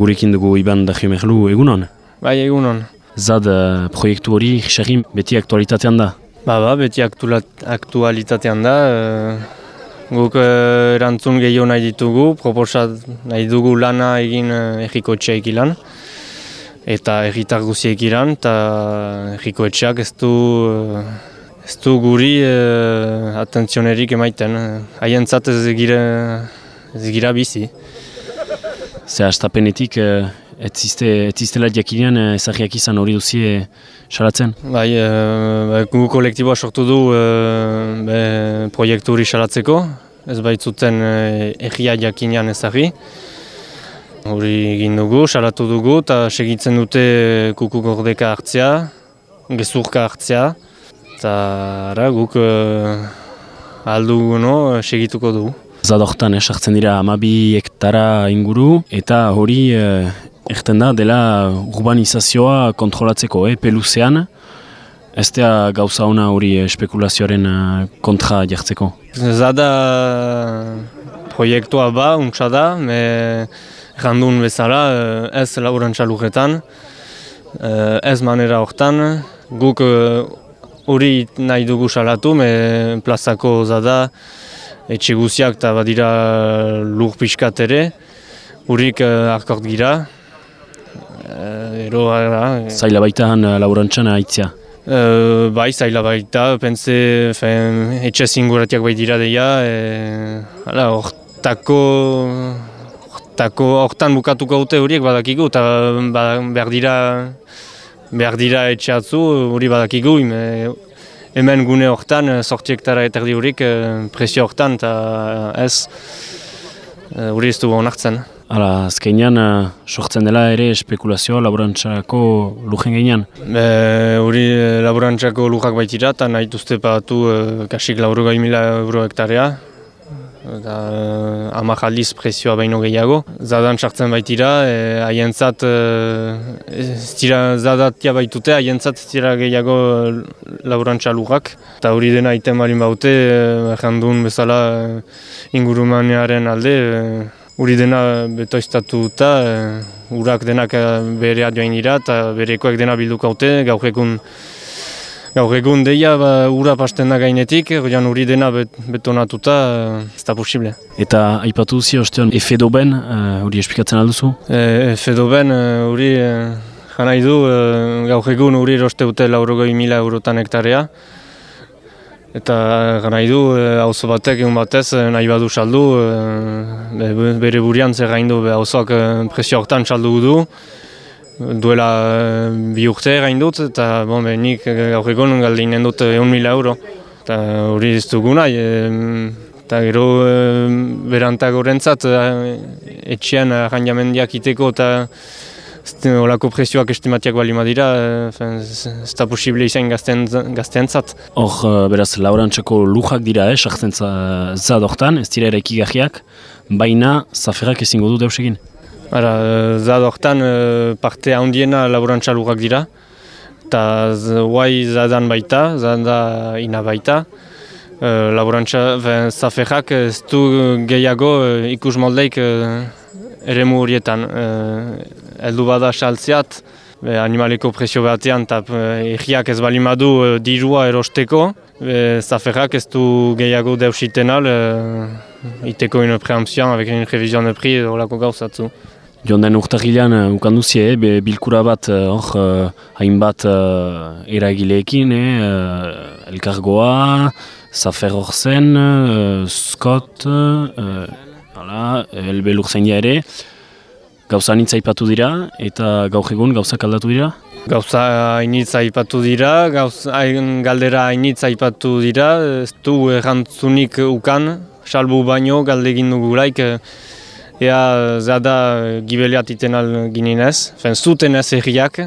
Gurekin dugu Iban Dajimerlu egunon. Bai, egunon. Zad uh, proiektu hori gisagin beti aktualitatean da. Ba, ba, beti aktualit- aktualitatean da. eh, guk eh, erantzun gehiago nahi ditugu, proposat nahi dugu lana egin uh, erriko etxeak ilan. Eta erritar guziek iran, eta erriko etxeak ez du, eh, ez du guri uh, atentzionerik emaiten. Haientzat ez gira, ez gira bizi. Ze astapenetik uh, ez ziste, ez zistela jakinean uh, ezagiak izan hori duzie salatzen. Bai, e, gu kolektiboa sortu du e, be, proiektu hori salatzeko, ez baitzuten egia jakinean ezagri. Hori egin dugu, salatu dugu, eta segitzen dute kuku gordeka hartzea, gezurka hartzea, eta guk e, aldugu no, segituko dugu. Zad hortan eh, sartzen dira amabi hektara inguru eta hori uh, erten da dela urbanizazioa kontrolatzeko, eh, peluzean. Ez da gauza ona hori eh, espekulazioaren kontra jartzeko. Zada proiektua ba, untsa da, me errandun bezala ez laurantza lujetan, ez manera hortan, guk hori nahi dugu salatu, me plazako zada etxe guziak eta badira lur pixkat ere, hurik eh, arkort gira, eh, ero eh, Zaila baitahan uh, laurantzan aitzia. Uh, bai, zaila baita, fen, etxe zinguratiak bai dira deia, e, hala, hortako, hortako, hortan bukatuko dute horiek badakigu, eta ba, behar dira, behar dira etxe atzu, hori badakigu, hemen gune hortan, sortiektara eterdi horik, eh, presio hortan, eta ez, eh, hori ez du onartzen. Hala, azkenean sortzen dela ere espekulazioa laborantzako lujen gainean. Be, Hori eh, laborantzako lujak baitira eta nahi duzte pagatu eh, kasik laurogei mila euro hektarea. Eta eh, hamak aldiz prezioa baino gehiago. Zadan sartzen baitira, eh, haientzat eh, ez dira zadatia baitute, haientzat ez gehiago eh, laborantza lujak. Eta hori dena iten balin baute, jandun bezala ingurumanearen alde, Hori dena betoiztatu eta uh, urak denak berea joan dira eta berekoak dena bilduko haute, gaur egun Gaur egun deia ba, ura pasten da gainetik, oian hori dena bet, betonatuta, uh, ez da posible. Eta aipatu duzi ostean efedoben, uh, hori esplikatzen alduzu? E, eh, hori uh, janai du, uh, gaur egun hori eroste dute laurogoi mila eurotan hektarea. Eta nahi du, hauzo batek egun batez eh, nahi badu saldu, eh, be- bere burian zer gaindu hauzoak eh, presio hortan saldu du. Duela eh, bi urte gaindut eta bon, nik eh, gaur egun galdinen dut egun mila euro. Eta hori ez dugu nahi, eh, eta gero eh, berantak horrentzat eh, etxean arranjamendiak iteko eta Olako presioak estimatiak bali madira, eh, ez da posible izan gazteen, gazteentzat. Hor, beraz, laurantzako lujak dira, eh, sartzen za- zad hortan, ez dira ere ekigarriak, baina zaferrak ezingo du deus egin. Ara, eh, zad hortan eh, parte handiena laborantza lugak dira. Eta guai zadan baita, zada ina baita. Uh, laborantza, zaferrak ez du gehiago uh, ikus moldeik uh, eremu horietan. Uh, eldu bada saltziat, animaleko presio batean, eta egiak ez balimadu dirua erosteko, zaferrak ez du gehiago deusiten al, iteko une preampzioan, avec une révision de prix, horako gauzatzu. Joan den urtagilean uh, ukanduzie, eh, be- bilkura bat uh, hor uh, hainbat uh, eragileekin, eh, uh, elkargoa, zafer hor zen, uh, Scott, uh, hala, elbe lurzainia ere, gauza nintza aipatu dira, eta gaur egun gauzak aldatu dira. Gauza hainitz aipatu dira, gauza, hain galdera hainitz aipatu dira, ez du errantzunik ukan, salbu baino galdegin dugulaik, eh, ea zada gibeliat iten al gininez, fen zuten ez erriak,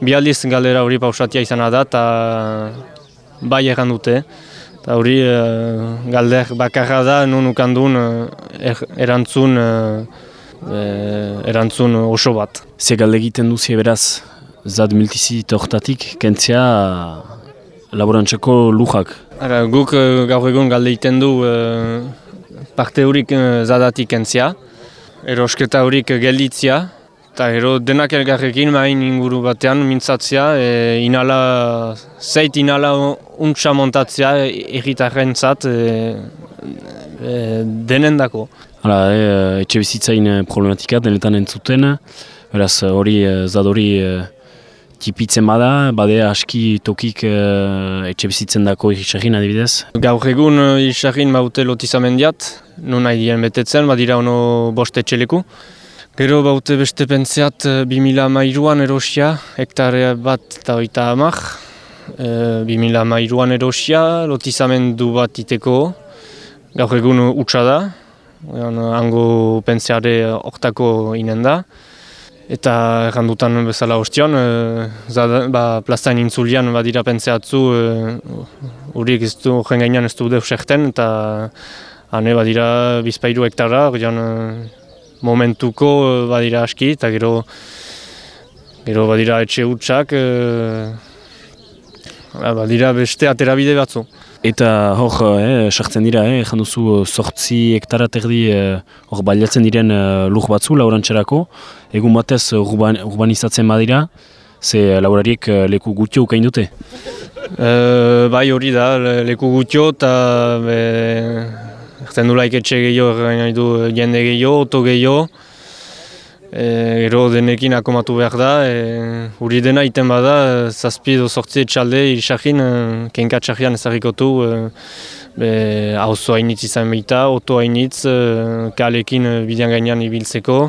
bi aldiz galdera hori pausatia izan da, eta bai erran dute. Eta hori eh, galder bakarra da, nun ukandun eh, er, erantzun, eh, erantzun oso bat. Ze galde egiten duzie beraz, zad miltizit hortatik, kentzea laborantzako lujak. Ara, guk gaur egun galde egiten du parte horik eh, zadatik entzia, erosketa horik gelditzia, Eta gero denak elgarrekin main inguru batean mintzatzea, e, inala, zeit inala untsa montatzea erritarren zat e, e, denen dako. Hala, e, etxe bizitzain problematika denetan entzuten, beraz hori zadori e, tipitzen bada, bade aski tokik e, etxe bizitzen dako isarrin adibidez? Gaur egun isarrin baute lotizamendiat, non nahi dien betetzen, badira ono bost etxeleku. Gero baute beste pentseat 2000 eh, mairuan erosia, hektare bat eta oita amak. E, 2000 mairuan erosia, lotizamendu bat iteko, gaur egun utxa da. hango pentseare oktako inen da. Eta errandutan bezala ostion, e, ba, plaztain intzulian badira pentseatzu, horiek e, ez du, gainean ez du deus eta hane badira bizpairu hektara, momentuko eh, badira aski eta gero gero badira etxe hutsak e, badira beste aterabide batzu. Eta hor, eh, sartzen dira, eh, jan duzu sortzi hektara terdi hor baliatzen diren lur batzu laurantxerako, egun batez urban, urbanizatzen badira, ze laurariek leku gutio ukain dute? bai hori da, leku gutio eta Erten du etxe gehiago, nahi du jende gehiago, oto gehiago. E, gero denekin akomatu behar da, e, uri dena iten bada, zazpi edo sortzi etxalde irisakin, e, kenka txarrian ezagikotu, e, hauzo hainitz izan behita, oto hainitz, e, kalekin e, bidean gainean ibiltzeko,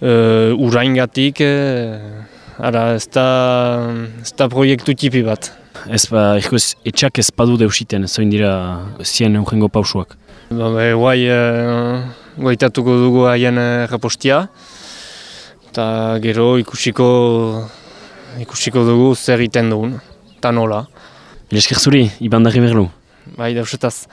e, urain gatik, e, ara ez da, ez da proiektu tipi bat. Ez ba, etxak ez padu deusiten, zoin dira zien eugengo pausuak. Ba, ba, guai, e, guaitatuko dugu haien e, repostia, eta gero ikusiko, ikusiko dugu zer egiten dugun, eta nola. Ilesker zuri, Iban Berlu. Bai, dausetaz.